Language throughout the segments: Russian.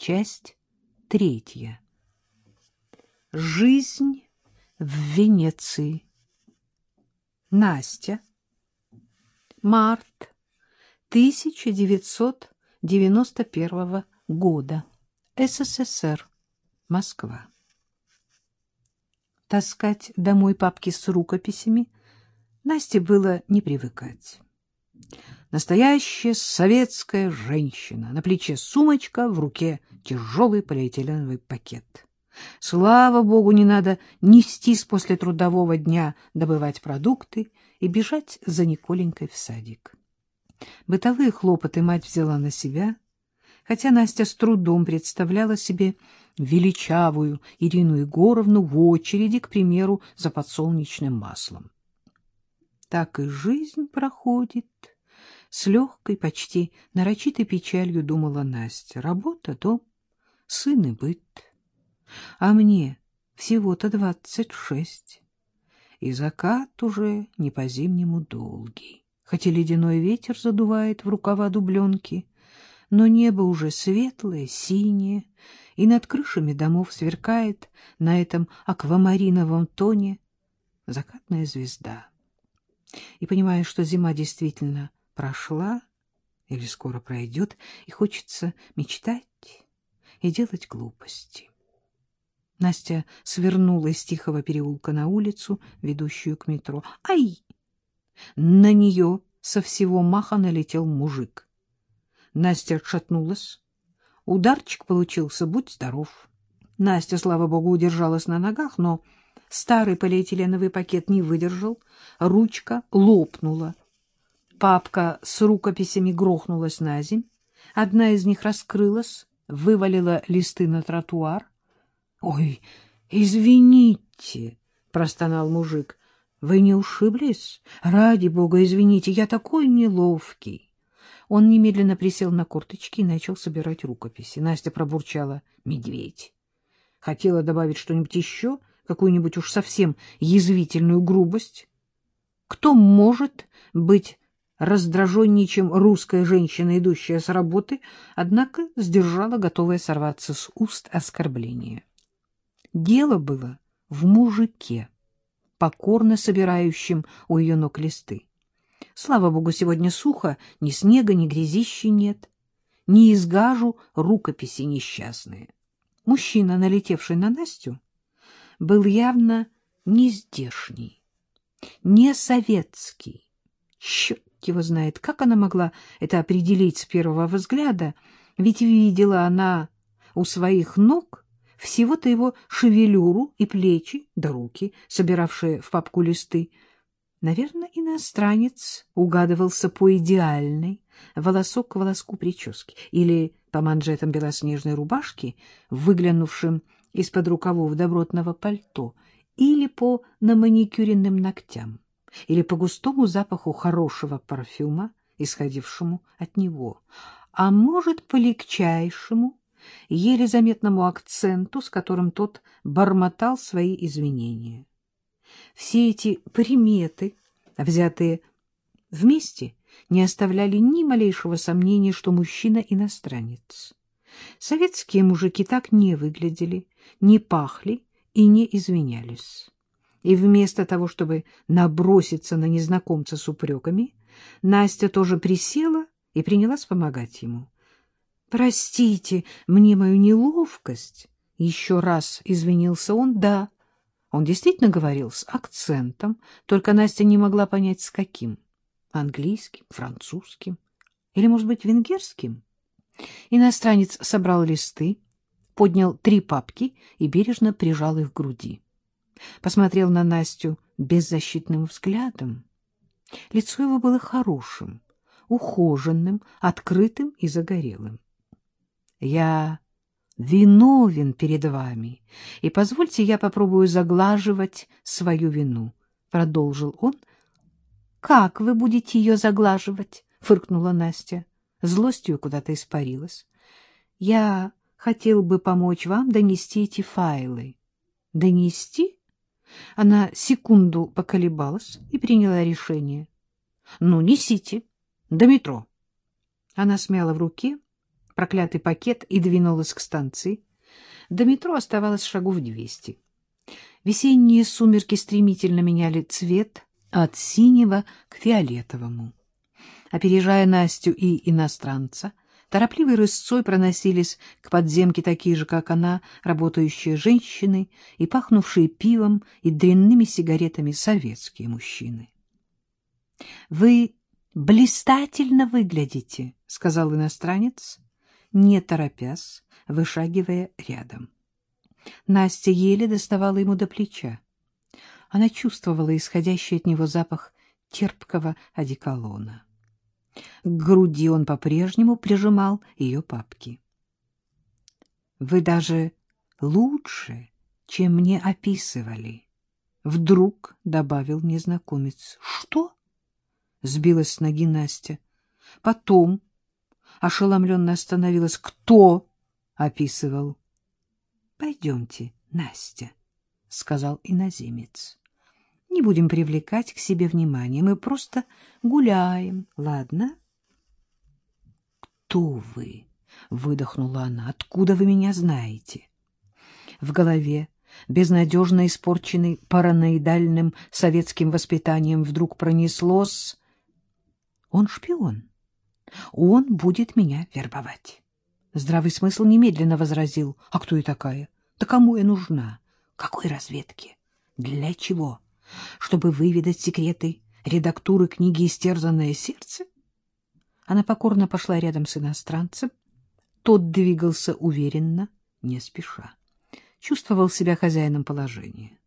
Часть третья. Жизнь в Венеции. Настя. Март 1991 года. СССР. Москва. Таскать домой папки с рукописями Насте было не привыкать. Настоящая советская женщина. На плече сумочка, в руке тяжелый полиэтиленовый пакет. Слава богу, не надо нестись после трудового дня, добывать продукты и бежать за Николенькой в садик. Бытовые хлопоты мать взяла на себя, хотя Настя с трудом представляла себе величавую Ирину Егоровну в очереди, к примеру, за подсолнечным маслом. Так и жизнь проходит, с легкой, почти нарочитой печалью думала Настя. Работа, дом, сын и быт. А мне всего-то двадцать шесть. И закат уже не по-зимнему долгий. Хотя ледяной ветер задувает в рукава дубленки, но небо уже светлое, синее, и над крышами домов сверкает на этом аквамариновом тоне закатная звезда. И понимая, что зима действительно прошла или скоро пройдет, и хочется мечтать и делать глупости. Настя свернула из тихого переулка на улицу, ведущую к метро. Ай! На нее со всего маха налетел мужик. Настя отшатнулась. Ударчик получился, будь здоров. Настя, слава богу, удержалась на ногах, но старый полиэтиленовый пакет не выдержал, ручка лопнула. Папка с рукописями грохнулась на земь. Одна из них раскрылась, вывалила листы на тротуар. — Ой, извините, — простонал мужик. — Вы не ушиблись? Ради бога, извините, я такой неловкий. Он немедленно присел на корточки и начал собирать рукописи. Настя пробурчала «Медведь». Хотела добавить что-нибудь еще, какую-нибудь уж совсем язвительную грубость. Кто может быть раздраженнее, чем русская женщина, идущая с работы, однако сдержала, готовая сорваться с уст оскорбления. Дело было в мужике, покорно собирающем у ее ног листы. Слава богу, сегодня сухо, ни снега, ни грязищи нет, ни изгажу рукописи несчастные. Мужчина, налетевший на Настю, был явно не здешний, не советский. Черт его знает, как она могла это определить с первого взгляда, ведь видела она у своих ног всего-то его шевелюру и плечи да руки, собиравшие в папку листы. Наверное, иностранец угадывался по идеальной, волосок к волоску прически или по манжетам белоснежной рубашки, выглянувшим из-под рукавов добротного пальто, или по наманикюренным ногтям или по густому запаху хорошего парфюма, исходившему от него, а может, по легчайшему, еле заметному акценту, с которым тот бормотал свои извинения. Все эти приметы, взятые вместе, не оставляли ни малейшего сомнения, что мужчина иностранец. Советские мужики так не выглядели, не пахли и не извинялись и вместо того, чтобы наброситься на незнакомца с упреками, Настя тоже присела и принялась помогать ему. — Простите мне мою неловкость, — еще раз извинился он. — Да, он действительно говорил с акцентом, только Настя не могла понять, с каким. Английским, французским или, может быть, венгерским? Иностранец собрал листы, поднял три папки и бережно прижал их к груди посмотрел на Настю беззащитным взглядом. Лицо его было хорошим, ухоженным, открытым и загорелым. — Я виновен перед вами, и позвольте я попробую заглаживать свою вину, — продолжил он. — Как вы будете ее заглаживать? — фыркнула Настя. Злостью куда-то испарилась. — Я хотел бы помочь вам донести эти файлы. — Донести? Она секунду поколебалась и приняла решение. — Ну, несите. До метро. Она смяла в руке проклятый пакет и двинулась к станции. До метро оставалось шагов двести. Весенние сумерки стремительно меняли цвет от синего к фиолетовому. Опережая Настю и иностранца, торопливой рысцой проносились к подземке такие же, как она, работающие женщины и пахнувшие пивом и дрянными сигаретами советские мужчины. — Вы блистательно выглядите, — сказал иностранец, не торопясь, вышагивая рядом. Настя еле доставала ему до плеча. Она чувствовала исходящий от него запах терпкого одеколона. К груди он по-прежнему прижимал ее папки. — Вы даже лучше, чем мне описывали. Вдруг добавил незнакомец. — Что? — сбилась с ноги Настя. Потом ошеломленно остановилась. — Кто описывал? — Пойдемте, Настя, — сказал иноземец. — Не будем привлекать к себе внимание. Мы просто гуляем, ладно? — Кто вы? — выдохнула она. — Откуда вы меня знаете? В голове безнадежно испорченный параноидальным советским воспитанием, вдруг пронеслось он шпион. Он будет меня вербовать. Здравый смысл немедленно возразил. А кто я такая? Да кому я нужна? Какой разведки? Для чего? Чтобы выведать секреты редактуры книги «Истерзанное сердце»? Она покорно пошла рядом с иностранцем. Тот двигался уверенно, не спеша. Чувствовал себя хозяином положения.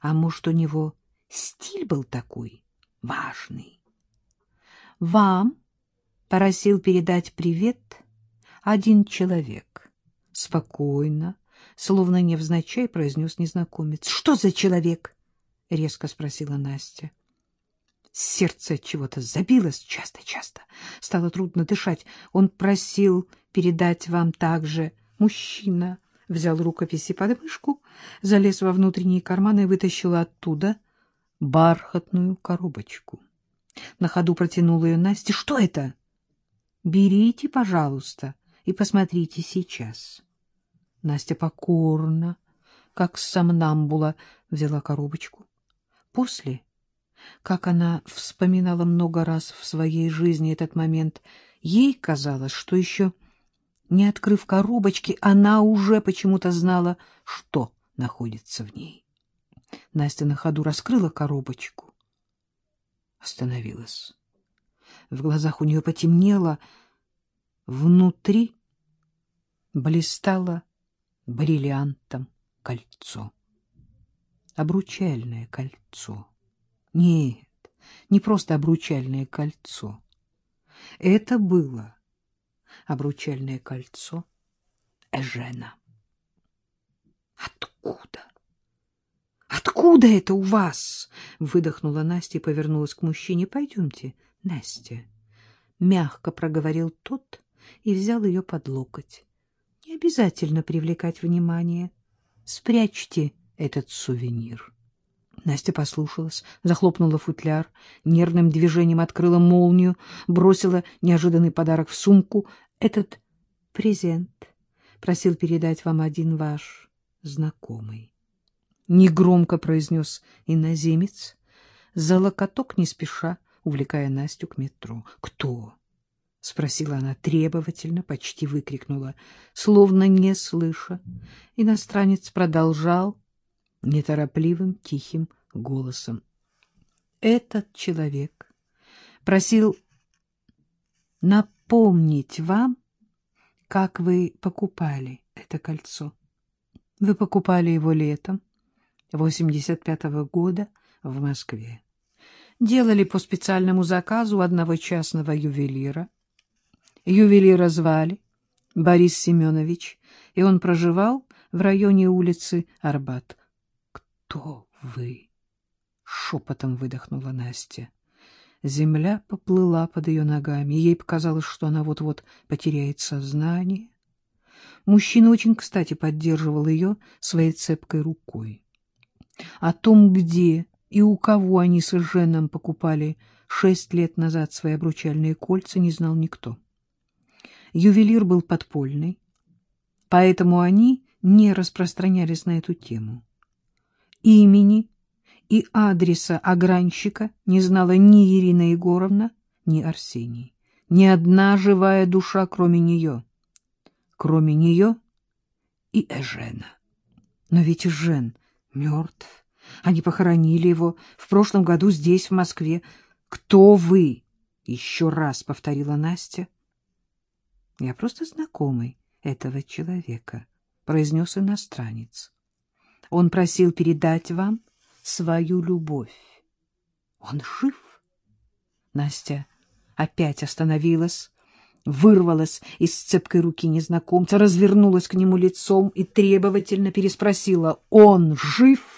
А может, у него стиль был такой, важный, вам просил передать привет один человек. Спокойно, словно невзначай, произнес незнакомец. — Что за человек? — резко спросила Настя. Сердце чего-то забилось часто-часто. Стало трудно дышать. Он просил передать вам также мужчина. Взял рукописи под мышку, залез во внутренние карманы и вытащил оттуда бархатную коробочку. На ходу протянул ее Настя. — Что это? — Берите, пожалуйста, и посмотрите сейчас. Настя покорно, как сомнамбула, взяла коробочку. После, как она вспоминала много раз в своей жизни этот момент, ей казалось, что еще не открыв коробочки, она уже почему-то знала, что находится в ней. Настя на ходу раскрыла коробочку остановилась. В глазах у нее потемнело, внутри блистало бриллиантом кольцо. Обручальное кольцо. Нет, не просто обручальное кольцо. Это было обручальное кольцо Эжена. Откуда? Откуда это у вас? выдохнула Настя и повернулась к мужчине. Пойдемте, Настя, мягко проговорил тот и взял ее под локоть. Не обязательно привлекать внимание. Спрячьте этот сувенир. Настя послушалась, захлопнула футляр, нервным движением открыла молнию, бросила неожиданный подарок в сумку. Этот презент просил передать вам один ваш знакомый. — негромко произнес иноземец, за локоток не спеша, увлекая Настю к метро. — Кто? — спросила она требовательно, почти выкрикнула, словно не слыша. Иностранец продолжал неторопливым тихим голосом. — Этот человек просил напомнить вам, как вы покупали это кольцо. Вы покупали его летом 85-го года в Москве. Делали по специальному заказу одного частного ювелира. Ювелира звали Борис Семенович, и он проживал в районе улицы Арбат. — Кто вы? — шепотом выдохнула Настя. Земля поплыла под ее ногами, ей показалось, что она вот-вот потеряет сознание. Мужчина очень кстати поддерживал ее своей цепкой рукой. О том, где и у кого они с Женом покупали шесть лет назад свои обручальные кольца, не знал никто. ювелир был подпольный, поэтому они не распространялись на эту тему. Имени и адреса огранщика не знала ни Ирина Егоровна, ни Арсений. Ни одна живая душа, кроме нее. Кроме нее и Эжена. Но ведь Эжен мертв. Они похоронили его в прошлом году здесь, в Москве. Кто вы? Еще раз повторила Настя. Я просто знакомый этого человека, произнес иностранец. Он просил передать вам свою любовь. Он жив? Настя опять остановилась, вырвалась из цепкой руки незнакомца, развернулась к нему лицом и требовательно переспросила «Он жив?»